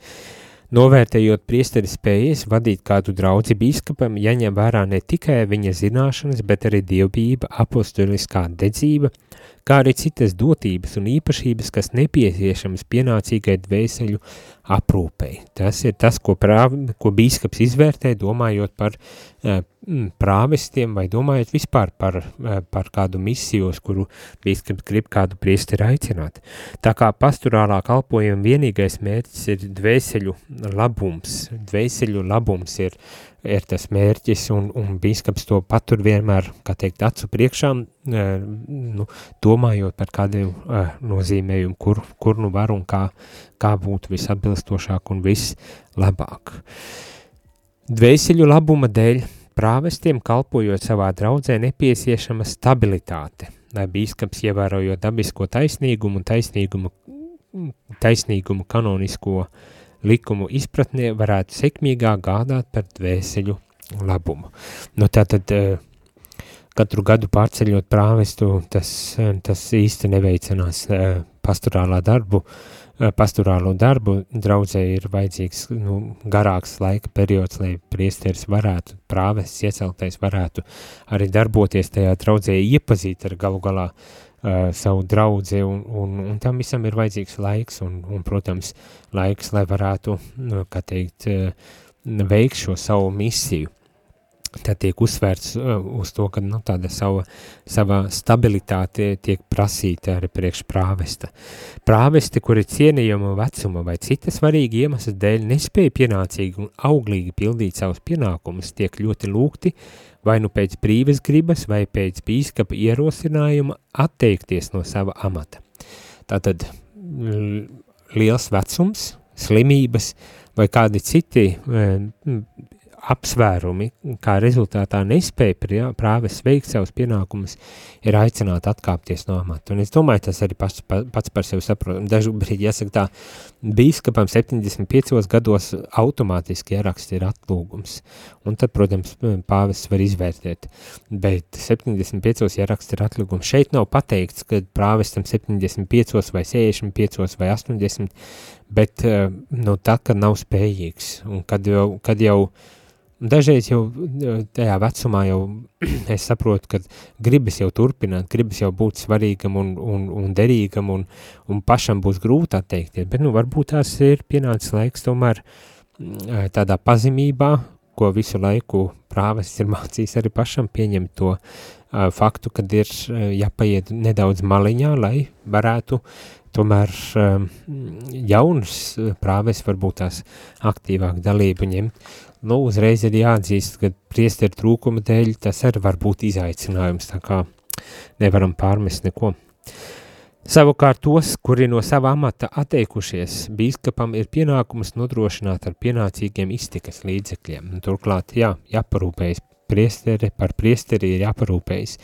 Novērtējot priesteri spējas vadīt kādu draudzi bīskapam, jaņem vērā ne tikai viņa zināšanas, bet arī dievbība, apostoliskā dedzība, kā arī citas dotības un īpašības, kas nepieciešamas pienācīgai dvēseļu aprūpei. Tas ir tas, ko, prāv, ko bīskaps izvērtē, domājot par uh, prāvestiem vai domājot vispār par, uh, par kādu misiju, uz kuru bīskaps grib kādu priesteri aicināt. Tā kā pasturālā kalpojuma vienīgais mērķis ir dvēseļu labums, dvēseļu labums ir ir tas mērķis, un, un bīskaps to patur vienmēr, kā teikt, acu priekšā, nu, domājot par kādu nozīmējumu, kur, kur nu var un kā, kā būtu visatbilstošāk un vislabāk. Dvēseļu labuma dēļ prāvestiem kalpojot savā draudzē nepieciešama stabilitāte, lai bīskaps ievērojot dabisko taisnīgumu un taisnīgumu, taisnīgumu kanonisko uh, likumu izpratnē varētu sekmīgāk gādāt par dvēseļu labumu. Nu, tātad eh, katru gadu pārceļot prāvestu, tas, eh, tas īsti neveicinās eh, pastorālā darbu, pastorālo darbu, draudzē ir vajadzīgs nu, garāks laika periods, lai priesteris varētu, prāvests ieceltais varētu arī darboties tajā draudzē, iepazīt ar galu galā uh, savu draudzi, un, un, un tam visam ir vajadzīgs laiks, un, un protams, laiks, lai varētu, nu, kā teikt, uh, veikt šo savu misiju. Tad tiek uzsvērts uh, uz to, ka nu, tāda sava, sava stabilitāte tiek prasīta arī priekš prāvesta. Prāvesti, kuri cienījama vecuma vai cita svarīga iemesla dēļ nespēja pienācīgi un auglīgi pildīt savus pienākumus, tiek ļoti lūgti vai nu pēc brīvas gribas, vai pēc bīskapa ierosinājuma atteikties no sava amata. Tātad liels vecums, slimības vai kādi citi apsvērumi, kā rezultātā nespēja prāves veikt savus pienākumus, ir aicināti atkāpties no amata. Un es domāju, tas arī pats, pats par sevi saprotam. Dažu brīdi jāsaka tā, bīskapam 75 gados automātiski ieraksti ir atlūgums. Un tad, protams, pāvests var izvērtēt. Bet 75 ieraksti ir atlūgums. Šeit nav pateikts, ka prāvestam 75 vai 65 vai 80, bet nu, tā, ka nav spējīgs. Un kad jau, kad jau Dažreiz jau tajā vecumā jau es saprotu, ka gribas jau turpināt, gribas jau būt svarīgam un, un, un derīgam un, un pašam būs grūti atteikties, bet nu varbūt tās ir pienācis laiks tomēr mm, tādā pazemībā, ko visu laiku prāves ir mācījis arī pašam pieņemt to uh, faktu, kad ir uh, jāpaiet nedaudz maliņā, lai varētu tomēr um, jauns prāves varbūt tās aktīvāk dalību ņemt nu, uzreiz ir jāatzīst, ka priesteru trūkuma dēļ tas arī var būt izaicinājums, tā kā nevaram pārmest neko. Savukārt tos, kuri no sava amata atteikušies, bīskapam ir pienākums nodrošināt ar pienācīgiem iztikas līdzekļiem. Un turklāt, jā, jāparūpējas priesteri, par priesteri ir jāparūpējas.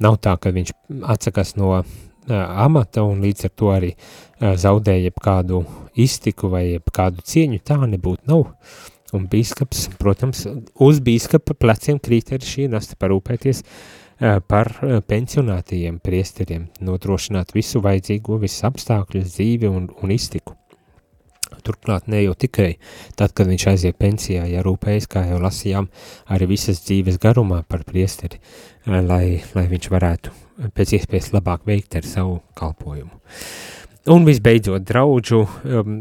Nav tā, ka viņš atsakās no uh, amata un līdz ar to arī uh, zaudēja kādu iztiku vai kādu cieņu, tā nebūtu nav. Uh, Un bīskaps, protams, uz bīskapa pleciem krīt arī šī nasta parūpēties par pensionātajiem priesteriem, nodrošināt visu vajadzīgo, visus apstākļus, dzīvi un, un iztiku. turklāt ne jau tikai tad, kad viņš aiziet pensijā, ja rūpējas, kā jau lasījām, arī visas dzīves garumā par priesteri, lai, lai viņš varētu pēc iespējas labāk veikt ar savu kalpojumu. Un visbeidzot, draudžu um,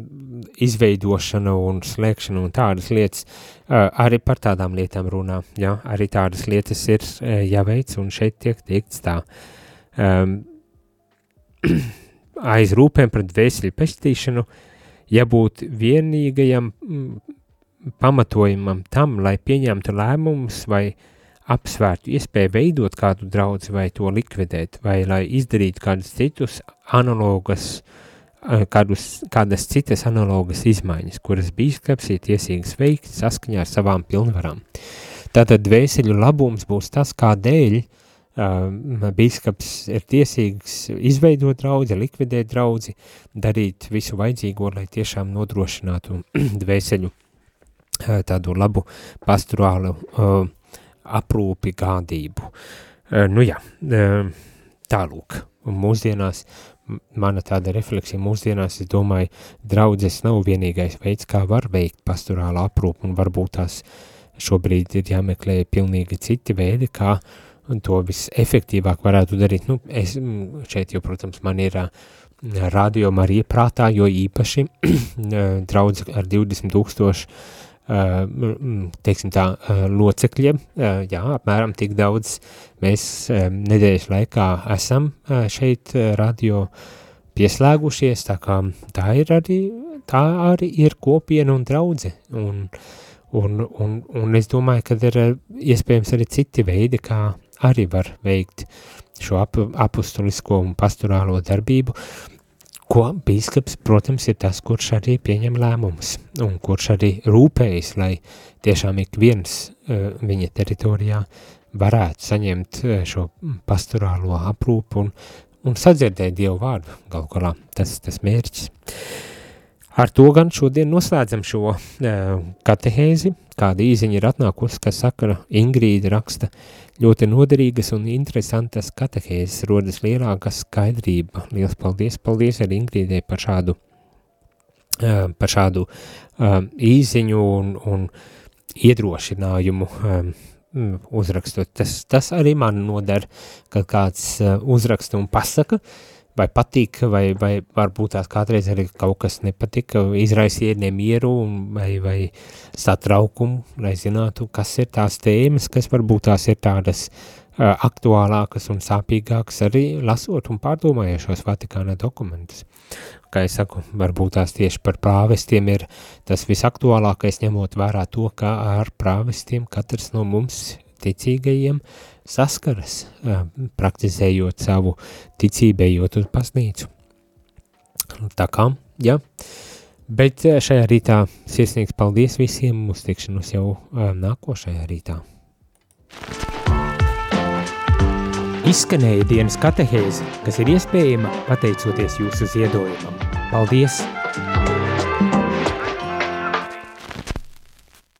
izveidošana un slēgšana un tādas lietas, uh, arī par tādām lietām runā, ja, arī tādas lietas ir uh, jāveic, un šeit tiek teikts tā, um, aiz rūpēm pret vēsļu pestīšanu, jābūt vienīgajam mm, pamatojumam tam, lai pieņemtu lēmumus vai uh, apsvērtu iespēju veidot kādu draudzi vai to likvidēt, vai lai izdarītu kādus citus analogas, eh, kādus, kādas citas analogas izmaiņas, kuras bīskaps ir tiesīgs veikt saskaņā ar savām pilnvarām. Tātad dvēseļu labums būs tas, kādēļ uh, bīskaps ir tiesīgs izveidot draudzi, likvidēt draudzi, darīt visu vajadzīgo, lai tiešām nodrošinātu dvēseļu uh, tādu labu pastorālu uh, aprūpi, gādību. Nu jā, tālūk, mūsdienās, mana tāda refleksija mūsdienās, es domāju, draudzes nav vienīgais veids, kā var veikt pastorālu aprūpu, un varbūt tās šobrīd ir jāmeklē pilnīgi citi veidi, kā to visefektīvāk varētu darīt. Nu, es šeit jau, protams, man ir radio Marija prātā, jo īpaši draudz ar 20 tūkstošu teiksim tā, locekļiem, jā, apmēram tik daudz mēs nedēļas laikā esam šeit radio pieslēgušies, tā kā tā ir arī, tā arī ir kopiena un draudze, un, un, un, un es domāju, ka ir iespējams arī citi veidi, kā arī var veikt šo ap, apustulisko un pastorālo darbību, ko bīskaps, protams, ir tas, kurš arī pieņem lēmumus un kurš arī rūpējas, lai tiešām ik viens uh, viņa teritorijā varētu saņemt uh, šo pastorālo aprūpu un, un sadzirdēt Dievu vārdu, galu galā, tas tas mērķis. Ar to gan šodien noslēdzam šo uh, katehēzi, kāda īziņa ir atnākusi, kas saka, Ingrīda raksta, ļoti noderīgas un interesantas katehēzes, rodas lielāka skaidrība. Liels paldies, paldies arī Ingrīdai par šādu, par šādu īziņu un, un iedrošinājumu um, uzrakstot. Tas, tas arī man noder, kad kāds uzraksta un pasaka, vai patīk, vai, vai varbūt tās kādreiz arī kaut kas nepatika, izraisīja nemieru vai, vai satraukumu, lai zinātu, kas ir tās tēmas, kas varbūt tās ir tādas uh, aktuālākas un sāpīgākas arī lasot un pārdomājot šos Vatikāna dokumentus. Kā es saku, varbūt tās tieši par prāvestiem ir tas visaktuālākais, ņemot vērā to, kā ar prāvestiem katrs no mums ticīgajiem uh, saskaras, praktizējot savu ticību, ejot uz baznīcu. Tā kā, jā, bet šajā rītā sirsnīgs paldies visiem, uz tikšanos jau nākošajā rītā. Izskanēja dienas katehēze, kas ir iespējama pateicoties jūsu ziedojumam. Paldies!